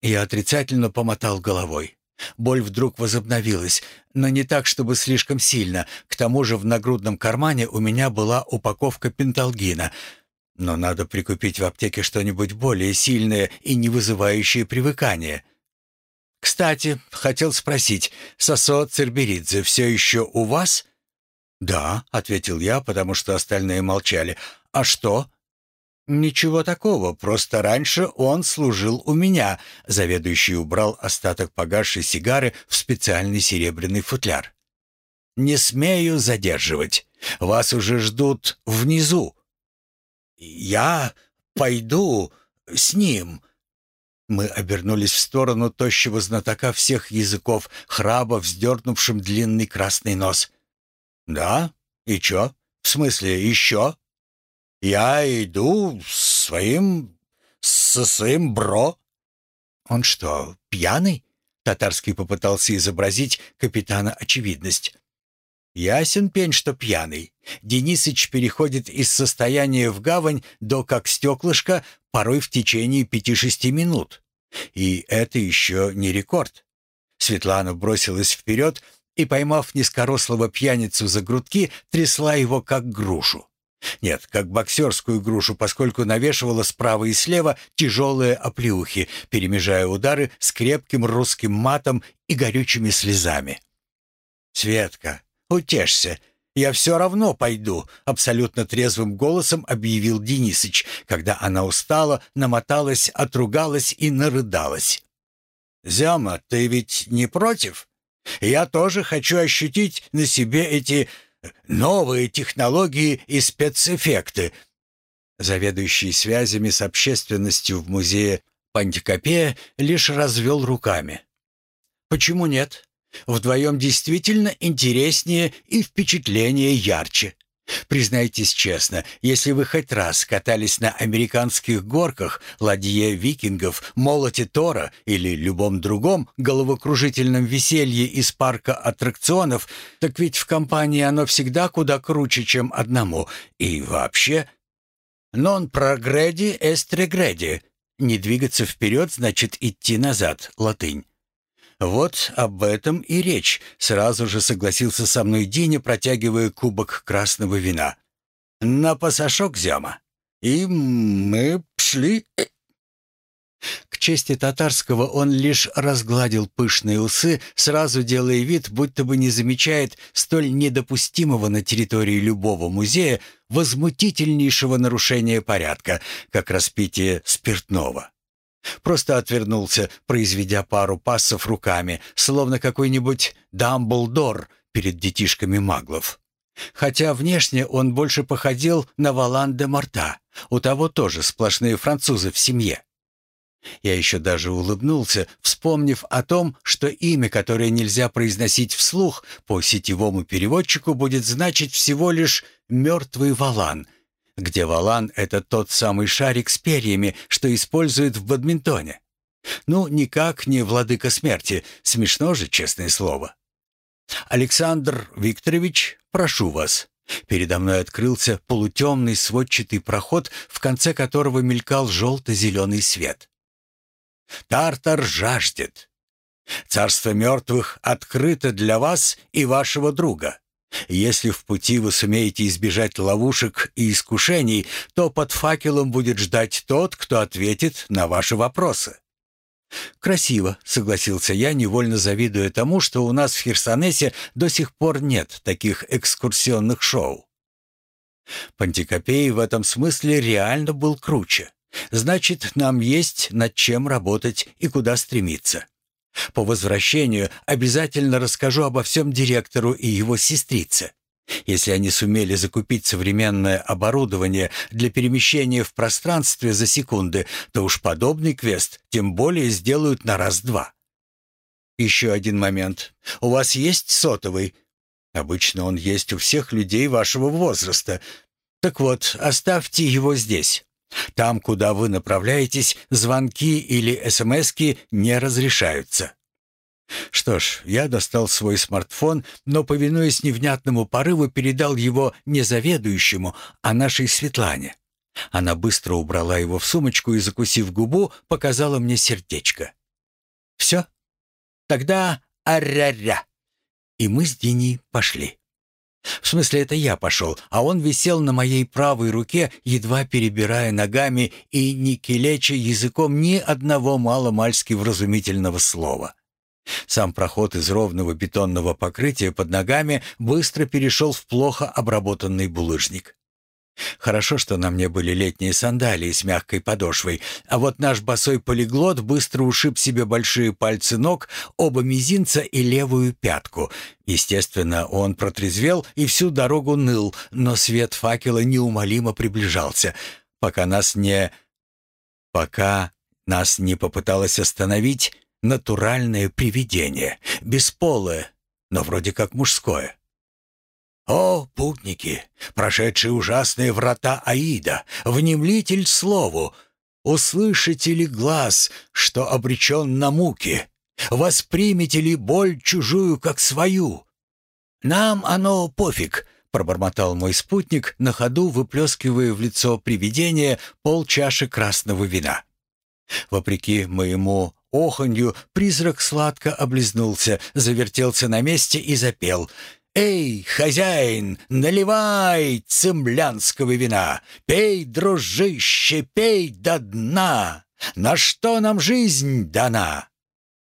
Speaker 1: Я отрицательно помотал головой. Боль вдруг возобновилась, но не так, чтобы слишком сильно. К тому же в нагрудном кармане у меня была упаковка пенталгина. Но надо прикупить в аптеке что-нибудь более сильное и не вызывающее привыкания. «Кстати, хотел спросить, Сосо Церберидзе все еще у вас?» «Да», — ответил я, потому что остальные молчали. «А что?» «Ничего такого, просто раньше он служил у меня», — заведующий убрал остаток погасшей сигары в специальный серебряный футляр. «Не смею задерживать. Вас уже ждут внизу». «Я пойду с ним». Мы обернулись в сторону тощего знатока всех языков, храба, вздернувшим длинный красный нос. «Да? И чё? В смысле, еще?» Я иду своим... со своим бро». «Он что, пьяный?» Татарский попытался изобразить капитана очевидность. «Ясен пень, что пьяный. Денисыч переходит из состояния в гавань до как стеклышко порой в течение пяти-шести минут. И это еще не рекорд». Светлана бросилась вперед и, поймав низкорослого пьяницу за грудки, трясла его как грушу. Нет, как боксерскую грушу, поскольку навешивала справа и слева тяжелые оплеухи, перемежая удары с крепким русским матом и горючими слезами. «Светка, утешься, я все равно пойду», — абсолютно трезвым голосом объявил Денисыч, когда она устала, намоталась, отругалась и нарыдалась. «Зяма, ты ведь не против? Я тоже хочу ощутить на себе эти новые технологии и спецэффекты. Заведующий связями с общественностью в музее Пантикопея лишь развел руками. Почему нет? Вдвоем действительно интереснее и впечатление ярче. Признайтесь честно, если вы хоть раз катались на американских горках, ладье викингов, молоте Тора или любом другом головокружительном веселье из парка аттракционов, так ведь в компании оно всегда куда круче, чем одному. И вообще... «Non progredi est regredi» — не двигаться вперед значит идти назад, латынь. «Вот об этом и речь», — сразу же согласился со мной Диня, протягивая кубок красного вина. «На пасашок, зяма. И мы пшли...» К чести татарского он лишь разгладил пышные усы, сразу делая вид, будто бы не замечает столь недопустимого на территории любого музея возмутительнейшего нарушения порядка, как распитие спиртного. Просто отвернулся, произведя пару пассов руками, словно какой-нибудь Дамблдор перед детишками маглов. Хотя внешне он больше походил на Валан де Марта. У того тоже сплошные французы в семье. Я еще даже улыбнулся, вспомнив о том, что имя, которое нельзя произносить вслух, по сетевому переводчику будет значить всего лишь «мертвый валан», где валан — это тот самый шарик с перьями, что используют в бадминтоне. Ну, никак не владыка смерти, смешно же, честное слово. «Александр Викторович, прошу вас». Передо мной открылся полутемный сводчатый проход, в конце которого мелькал желто-зеленый свет. «Тартар жаждет. Царство мертвых открыто для вас и вашего друга. Если в пути вы сумеете избежать ловушек и искушений, то под факелом будет ждать тот, кто ответит на ваши вопросы. «Красиво», — согласился я, невольно завидуя тому, что у нас в Херсонесе до сих пор нет таких экскурсионных шоу. Пантикопей в этом смысле реально был круче. Значит, нам есть над чем работать и куда стремиться. По возвращению обязательно расскажу обо всем директору и его сестрице. Если они сумели закупить современное оборудование для перемещения в пространстве за секунды, то уж подобный квест тем более сделают на раз-два. «Еще один момент. У вас есть сотовый?» «Обычно он есть у всех людей вашего возраста. Так вот, оставьте его здесь. Там, куда вы направляетесь, звонки или СМСки не разрешаются». Что ж, я достал свой смартфон, но, повинуясь невнятному порыву, передал его не заведующему, а нашей Светлане. Она быстро убрала его в сумочку и, закусив губу, показала мне сердечко. «Все? Тогда аря-ря!» И мы с Диней пошли. В смысле, это я пошел, а он висел на моей правой руке, едва перебирая ногами и не келеча языком ни одного маломальски вразумительного слова. Сам проход из ровного бетонного покрытия под ногами быстро перешел в плохо обработанный булыжник. Хорошо, что на мне были летние сандалии с мягкой подошвой, а вот наш босой полиглот быстро ушиб себе большие пальцы ног, оба мизинца и левую пятку. Естественно, он протрезвел и всю дорогу ныл, но свет факела неумолимо приближался, пока нас не... пока нас не попыталось остановить натуральное привидение, бесполое, но вроде как мужское. «О, путники, прошедшие ужасные врата Аида, внемлитель слову, услышите ли глаз, что обречен на муки? Воспримете ли боль чужую, как свою? Нам оно пофиг», — пробормотал мой спутник, на ходу выплескивая в лицо привидения полчаши красного вина. Вопреки моему оханью, призрак сладко облизнулся, завертелся на месте и запел — «Эй, хозяин, наливай цемлянского вина! Пей, дружище, пей до дна! На что нам жизнь дана?»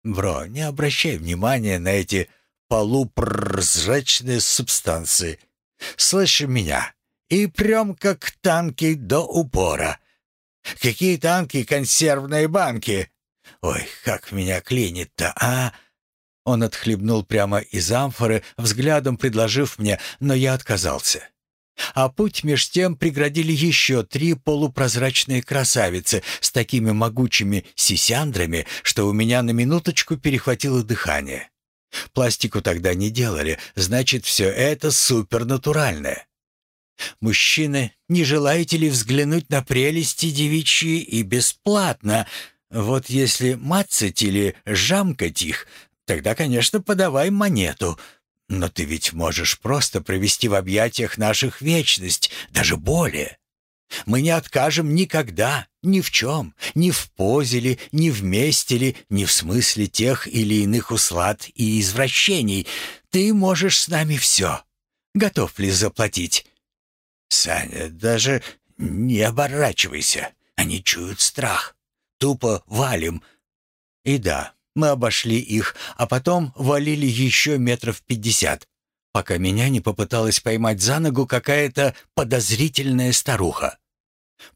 Speaker 1: Бро, не обращай внимания на эти полупрозрачные субстанции. Слышь меня, и прям как танки до упора. Какие танки, консервные банки? Ой, как меня клинит-то, а? Он отхлебнул прямо из амфоры, взглядом предложив мне, но я отказался. А путь меж тем преградили еще три полупрозрачные красавицы с такими могучими сисяндрами, что у меня на минуточку перехватило дыхание. Пластику тогда не делали, значит, все это супернатуральное. «Мужчины, не желаете ли взглянуть на прелести девичьи и бесплатно? Вот если мацать или жамкать их, Тогда, конечно, подавай монету. Но ты ведь можешь просто провести в объятиях наших вечность, даже более. Мы не откажем никогда, ни в чем, ни в позе ли, ни в месте ли, ни в смысле тех или иных услад и извращений. Ты можешь с нами все. Готов ли заплатить? Саня, даже не оборачивайся. Они чуют страх. Тупо валим. И да, мы обошли их, а потом валили еще метров пятьдесят, пока меня не попыталась поймать за ногу какая-то подозрительная старуха.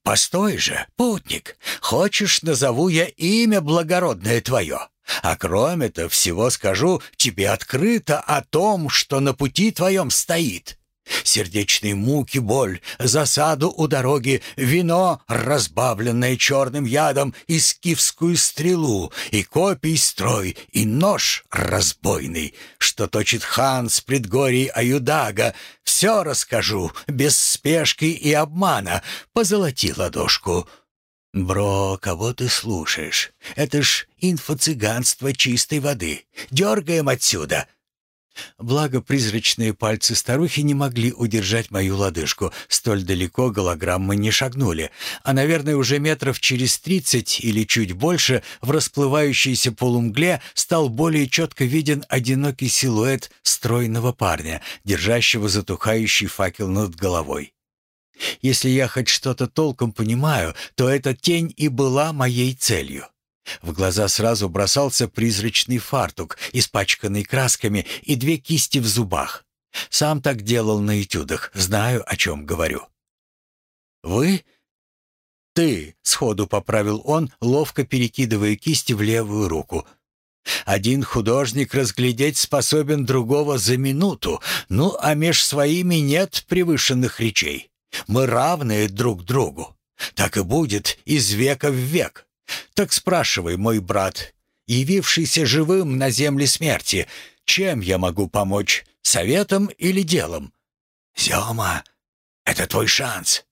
Speaker 1: «Постой же, путник, хочешь, назову я имя благородное твое? А кроме-то всего скажу тебе открыто о том, что на пути твоем стоит. Сердечные муки, боль, засаду у дороги, вино, разбавленное черным ядом, и скифскую стрелу, и копий строй, и нож разбойный, что точит хан с предгорий Аюдага. Все расскажу, без спешки и обмана, позолоти ладошку». «Бро, кого ты слушаешь? Это ж инфо-цыганство чистой воды. Дергаем отсюда!» Благо, призрачные пальцы старухи не могли удержать мою лодыжку. Столь далеко голограммы не шагнули. А, наверное, уже метров через тридцать или чуть больше в расплывающейся полумгле стал более четко виден одинокий силуэт стройного парня, держащего затухающий факел над головой. Если я хоть что-то толком понимаю, то эта тень и была моей целью. В глаза сразу бросался призрачный фартук, испачканный красками, и две кисти в зубах. Сам так делал на этюдах, знаю, о чем говорю. «Вы?» «Ты», — сходу поправил он, ловко перекидывая кисти в левую руку. «Один художник разглядеть способен другого за минуту, ну, а меж своими нет превышенных речей. Мы равны друг другу. Так и будет из века в век. Так спрашивай, мой брат, явившийся живым на земле смерти. Чем я могу помочь? Советом или делом?»
Speaker 2: «Зема, это твой шанс.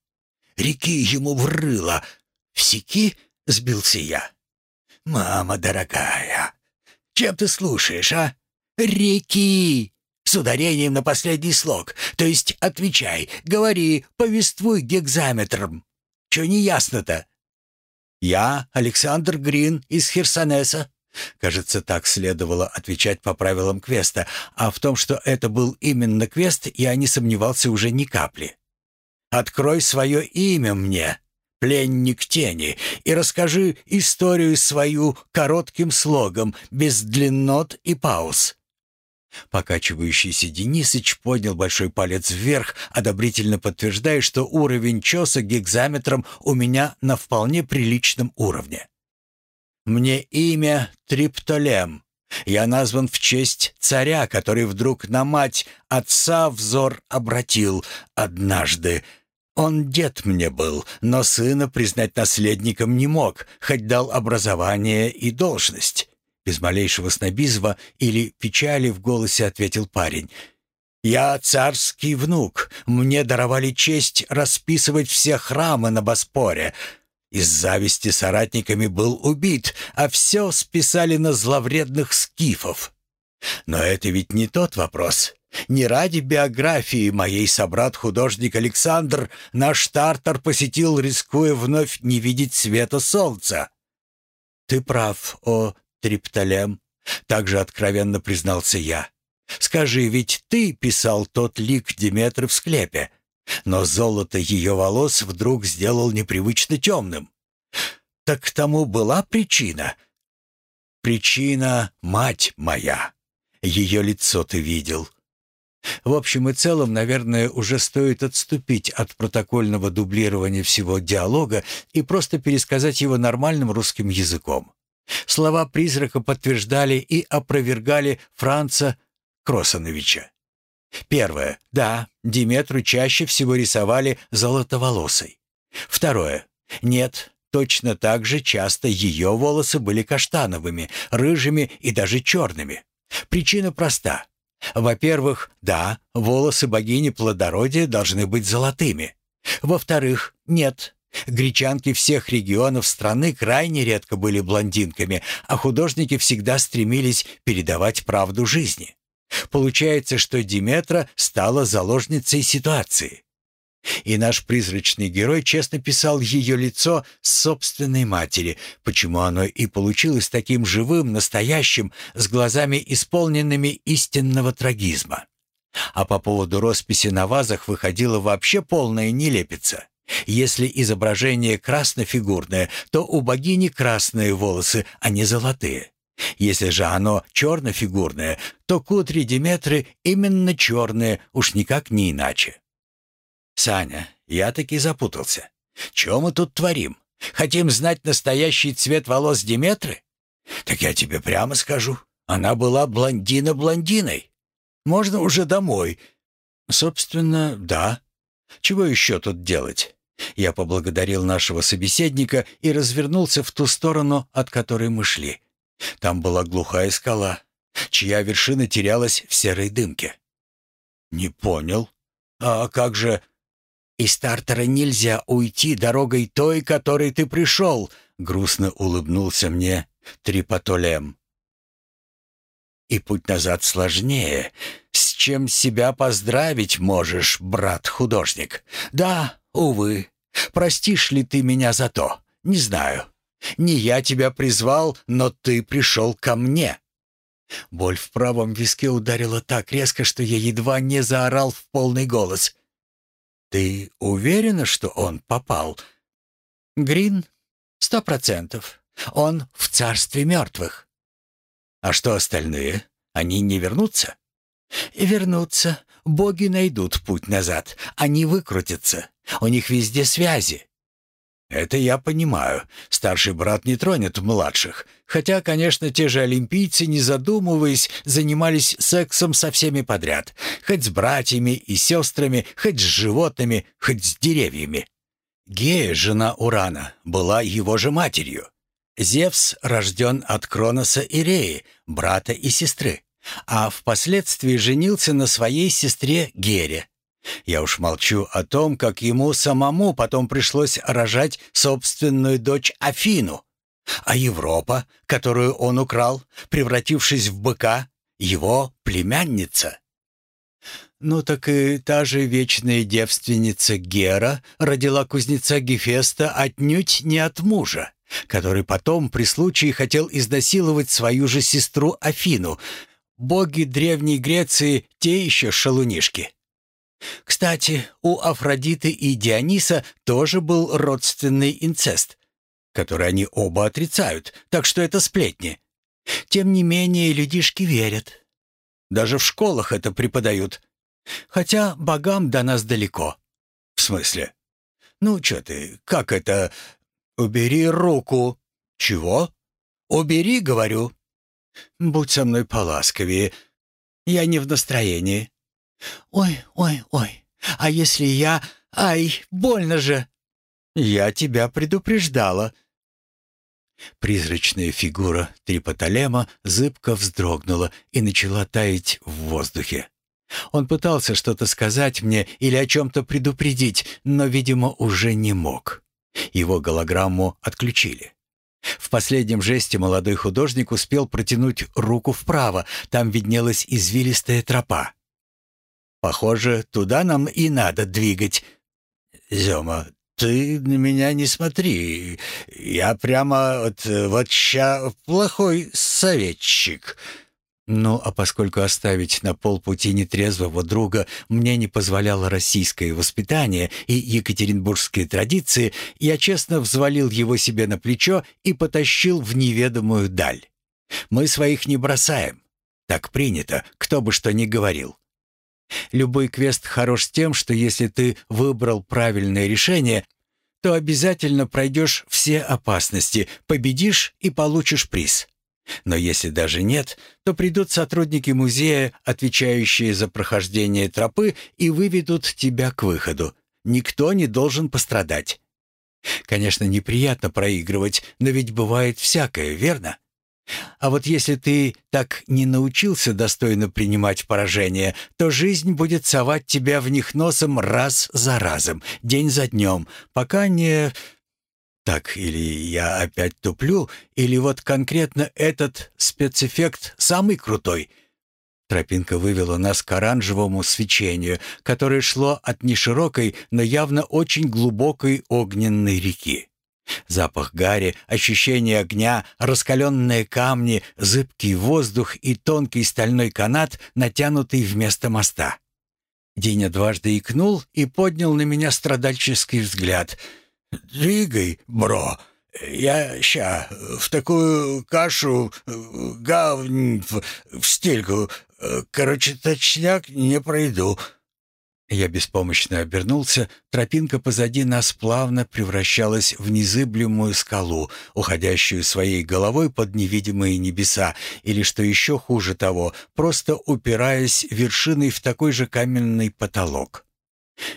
Speaker 2: Реки ему врыло. Всеки?» — сбился я. «Мама дорогая, чем ты слушаешь, а? Реки!» С ударением на последний слог. То есть отвечай, говори, повествуй гекзаметром. Чё не ясно-то?
Speaker 1: Я Александр Грин из Херсонеса. Кажется, так следовало отвечать по правилам квеста, а в том, что это был именно квест, я не сомневался уже ни капли. «Открой свое имя мне, пленник тени, и расскажи историю свою коротким слогом, без длиннот и пауз». Покачивающийся Денисыч поднял большой палец вверх, одобрительно подтверждая, что уровень чеса гигзаметром у меня на вполне приличном уровне. «Мне имя Триптолем. Я назван в честь царя, который вдруг на мать отца взор обратил однажды. Он дед мне был, но сына признать наследником не мог, хоть дал образование и должность. Без малейшего снобизма или печали в голосе ответил парень. «Я царский внук. Мне даровали честь расписывать все храмы на Боспоре. Из зависти соратниками был убит, а все списали на зловредных скифов. Но это ведь не тот вопрос. Не ради биографии моей собрат-художник Александр наш тартар посетил, рискуя вновь не видеть света солнца. Ты прав, о Триптолем, также откровенно признался я. Скажи, ведь ты писал тот лик Диметры в склепе, но золото ее волос вдруг сделал непривычно темным. Так к тому была причина. Причина — мать моя. Ее лицо ты видел. В общем и целом, наверное, уже стоит отступить от протокольного дублирования всего диалога и просто пересказать его нормальным русским языком. Слова призрака подтверждали и опровергали Франца Кросановича. Первое. Да, Диметру чаще всего рисовали золотоволосой. Второе. Нет, точно так же часто ее волосы были каштановыми, рыжими и даже черными. Причина проста. Во-первых, да, волосы богини плодородия должны быть золотыми. Во-вторых, нет, Гречанки всех регионов страны крайне редко были блондинками, а художники всегда стремились передавать правду жизни. Получается, что Диметра стала заложницей ситуации. И наш призрачный герой честно писал ее лицо собственной матери, почему оно и получилось таким живым, настоящим, с глазами исполненными истинного трагизма. А по поводу росписи на вазах выходила вообще полная нелепица. Если изображение краснофигурное, то у богини красные волосы, а не золотые. Если же оно чернофигурное, то кудри Диметры именно черные, уж никак не иначе. Саня, я таки запутался. Чем мы тут творим? Хотим знать настоящий цвет волос Диметры? Так я тебе прямо скажу. Она была блондина-блондиной. Можно уже домой. Собственно, да. Чего еще тут делать? Я поблагодарил нашего собеседника и развернулся в ту сторону, от которой мы шли. Там была глухая скала, чья вершина терялась в серой дымке. «Не понял. А как же...» «Из стартера нельзя уйти дорогой той, которой ты пришел», — грустно улыбнулся мне Трипотолем. «И путь назад сложнее. С чем себя поздравить можешь, брат-художник? Да, увы, Простишь ли ты меня за то? Не знаю. Не я тебя призвал, но ты пришел ко мне». Боль в правом виске ударила так резко, что я едва не заорал в полный голос. «Ты уверена, что он попал?» «Грин? Сто процентов. Он в царстве мертвых». «А что остальные? Они не вернутся?» «Вернутся. Боги найдут путь назад. Они выкрутятся. У них везде связи». «Это я понимаю. Старший брат не тронет младших. Хотя, конечно, те же олимпийцы, не задумываясь, занимались сексом со всеми подряд. Хоть с братьями и сестрами, хоть с животными, хоть с деревьями. Гея, жена Урана, была его же матерью. Зевс рожден от Кроноса и Реи, брата и сестры, а впоследствии женился на своей сестре Гере. Я уж молчу о том, как ему самому потом пришлось рожать собственную дочь Афину. А Европа, которую он украл, превратившись в быка, его племянница. Ну так и та же вечная девственница Гера родила кузнеца Гефеста отнюдь не от мужа, который потом при случае хотел изнасиловать свою же сестру Афину. Боги Древней Греции те еще шалунишки. Кстати, у Афродиты и Диониса тоже был родственный инцест, который они оба отрицают, так что это сплетни. Тем не менее, людишки верят. Даже в школах это преподают. Хотя богам до нас далеко.
Speaker 2: В смысле?
Speaker 1: Ну, что ты, как это? Убери руку.
Speaker 2: Чего?
Speaker 1: Убери, говорю.
Speaker 2: Будь со мной поласковее.
Speaker 1: Я не в настроении.
Speaker 2: Ой, ой, ой. А если я... Ай, больно же.
Speaker 1: Я тебя предупреждала.
Speaker 2: Призрачная фигура Трипоталема зыбко вздрогнула и начала таять в воздухе. Он пытался что-то сказать мне или о чем-то предупредить, но, видимо, уже не мог. Его голограмму отключили. В последнем жесте молодой художник успел протянуть руку вправо, там виднелась извилистая тропа.
Speaker 1: «Похоже, туда нам и надо двигать».
Speaker 2: «Зема, ты на меня не смотри. Я прямо вот, вот ща плохой советчик».
Speaker 1: Ну, а поскольку оставить на полпути нетрезвого друга мне не позволяло российское воспитание и екатеринбургские традиции, я честно взвалил его себе на плечо и потащил в неведомую даль. Мы своих не бросаем. Так принято, кто бы что ни говорил. Любой квест хорош тем, что если ты выбрал правильное решение, то обязательно пройдешь все опасности, победишь и получишь приз. Но если даже нет, то придут сотрудники музея, отвечающие за прохождение тропы, и выведут тебя к выходу. Никто не должен пострадать. Конечно, неприятно проигрывать, но ведь бывает всякое, верно? А вот если ты так не научился достойно принимать поражения, то жизнь будет совать тебя в них носом раз за разом, день за днем, пока не... Так, или я опять туплю, или вот конкретно этот спецэффект самый крутой. Тропинка вывела нас к оранжевому свечению, которое шло от неширокой, но явно очень глубокой огненной реки. Запах гари, ощущение огня, раскаленные камни, зыбкий воздух и тонкий стальной канат, натянутый вместо моста. Диня дважды икнул и поднял на меня страдальческий взгляд.
Speaker 2: «Двигай, бро, я ща в такую кашу гавнь в, в стельку, короче, точняк не пройду».
Speaker 1: Я беспомощно обернулся, тропинка позади нас плавно превращалась в незыблемую скалу, уходящую своей головой под невидимые небеса, или, что еще хуже того, просто упираясь вершиной в такой же каменный потолок.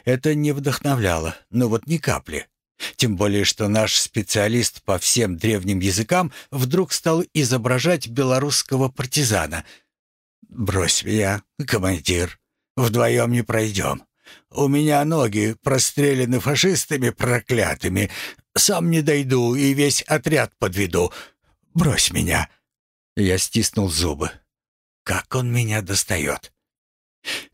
Speaker 1: Это не вдохновляло, но вот ни капли. Тем более, что наш специалист по всем древним языкам вдруг стал изображать белорусского партизана.
Speaker 2: «Брось меня, командир», Вдвоем не пройдем. У меня ноги прострелены фашистами проклятыми. Сам не дойду и весь отряд подведу. Брось меня».
Speaker 1: Я стиснул зубы.
Speaker 2: «Как он меня достает?»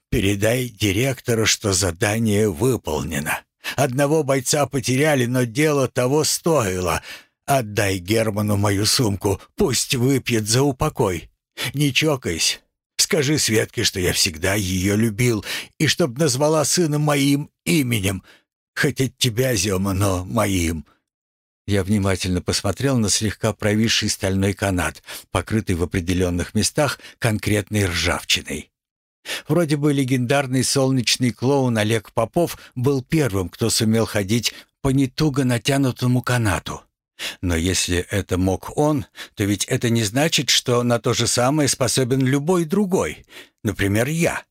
Speaker 2: «Передай директору, что задание выполнено. Одного бойца потеряли, но дело того стоило. Отдай Герману мою сумку, пусть выпьет за упокой. Не чокайся, Скажи Светке, что я всегда ее любил, и чтоб назвала сына моим именем. Хоть от тебя, Зема, но моим».
Speaker 1: Я внимательно посмотрел на слегка провисший стальной канат, покрытый в определенных местах конкретной ржавчиной. Вроде бы легендарный солнечный клоун Олег Попов был первым, кто сумел ходить по нетуго натянутому канату. Но если это мог он, то ведь это не значит, что на то же самое способен любой другой, например, я.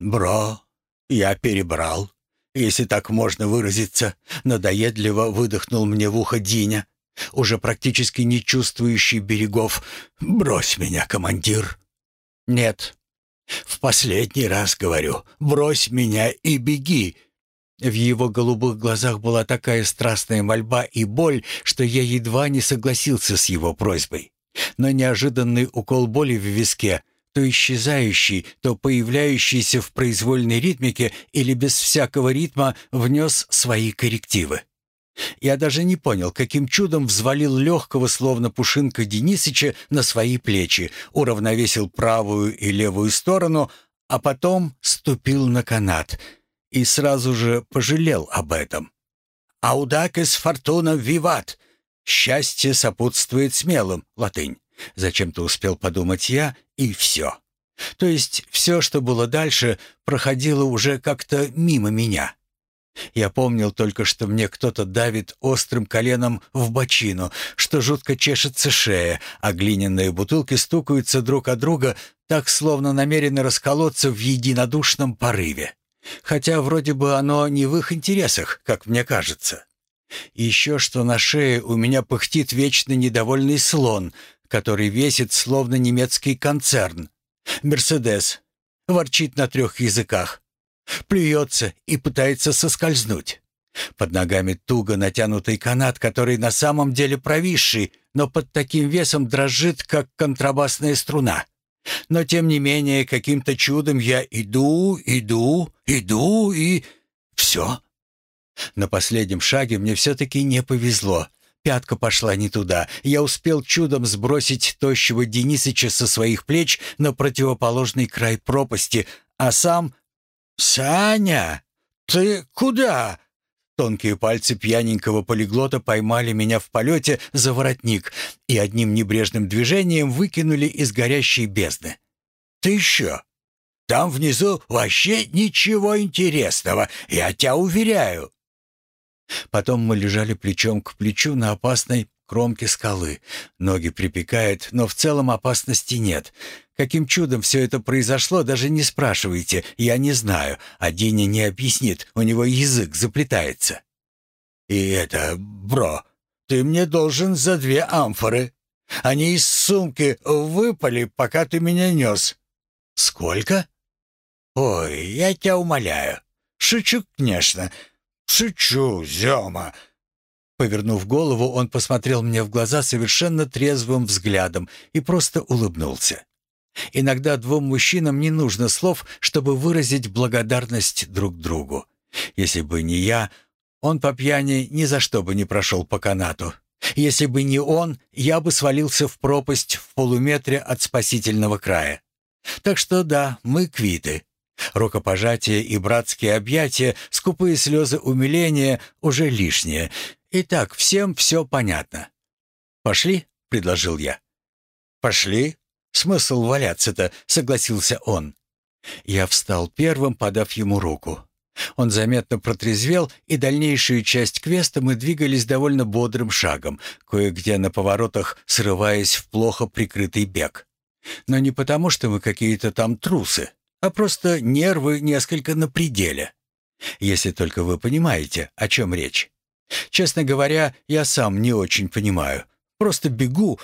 Speaker 2: «Бро, я перебрал, если так можно выразиться», — надоедливо выдохнул мне в ухо Диня. уже практически не чувствующий берегов. «Брось меня, командир!»
Speaker 1: «Нет».
Speaker 2: «В последний раз говорю, брось меня и беги!»
Speaker 1: В его голубых глазах была такая страстная мольба и боль, что я едва не согласился с его просьбой. Но неожиданный укол боли в виске, то исчезающий, то появляющийся в произвольной ритмике или без всякого ритма, внес свои коррективы. Я даже не понял, каким чудом взвалил легкого, словно пушинка Денисыча, на свои плечи, уравновесил правую и левую сторону, а потом ступил на канат и сразу же пожалел об этом. «Аудакес фортуна виват!» «Счастье сопутствует смелым» — латынь. Зачем-то успел подумать я, и все. То есть все, что было дальше, проходило уже как-то мимо меня. Я помнил только, что мне кто-то давит острым коленом в бочину, что жутко чешется шея, а глиняные бутылки стукаются друг о друга, так словно намерены расколоться в единодушном порыве. Хотя вроде бы оно не в их интересах, как мне кажется. Еще что на шее у меня пыхтит вечно недовольный слон, который весит словно немецкий концерн. «Мерседес» ворчит на трех языках, плюется и пытается соскользнуть. Под ногами туго натянутый канат, который на самом деле провисший, но под таким весом дрожит, как контрабасная струна. Но тем не менее, каким-то чудом я иду, иду, иду и... Все. На последнем шаге мне все-таки не повезло. Пятка пошла не туда. Я успел чудом сбросить тощего Денисыча со своих плеч на противоположный край пропасти, а сам «Саня, ты куда?» Тонкие пальцы пьяненького полиглота поймали меня в полете за воротник и одним небрежным движением выкинули из горящей бездны. «Ты еще? Там внизу вообще ничего интересного, я тебя уверяю!» Потом мы лежали плечом к плечу на опасной кромке скалы. Ноги припекает, но в целом опасности нет. Каким чудом все это произошло, даже не спрашивайте, я не знаю, а Диня не объяснит, у него язык заплетается. «И это, бро, ты мне должен за две амфоры. Они из сумки выпали, пока ты меня нес». «Сколько?» «Ой, я тебя умоляю. Шучу, конечно. Шучу, Зёма». Повернув голову, он посмотрел мне в глаза совершенно трезвым взглядом и просто улыбнулся. Иногда двум мужчинам не нужно слов, чтобы выразить благодарность друг другу. Если бы не я, он по пьяни ни за что бы не прошел по канату. Если бы не он, я бы свалился в пропасть в полуметре от спасительного края. Так что да, мы квиты. Рукопожатие и братские объятия, скупые слезы умиления уже лишние. Итак, всем все понятно. «Пошли?» — предложил я. «Пошли?» «Смысл валяться-то?» — согласился он. Я встал первым, подав ему руку. Он заметно протрезвел, и дальнейшую часть квеста мы двигались довольно бодрым шагом, кое-где на поворотах срываясь в плохо прикрытый бег. Но не потому, что мы какие-то там трусы, а просто нервы несколько на пределе. Если только вы понимаете, о чем речь. Честно говоря, я сам не очень понимаю. Просто бегу,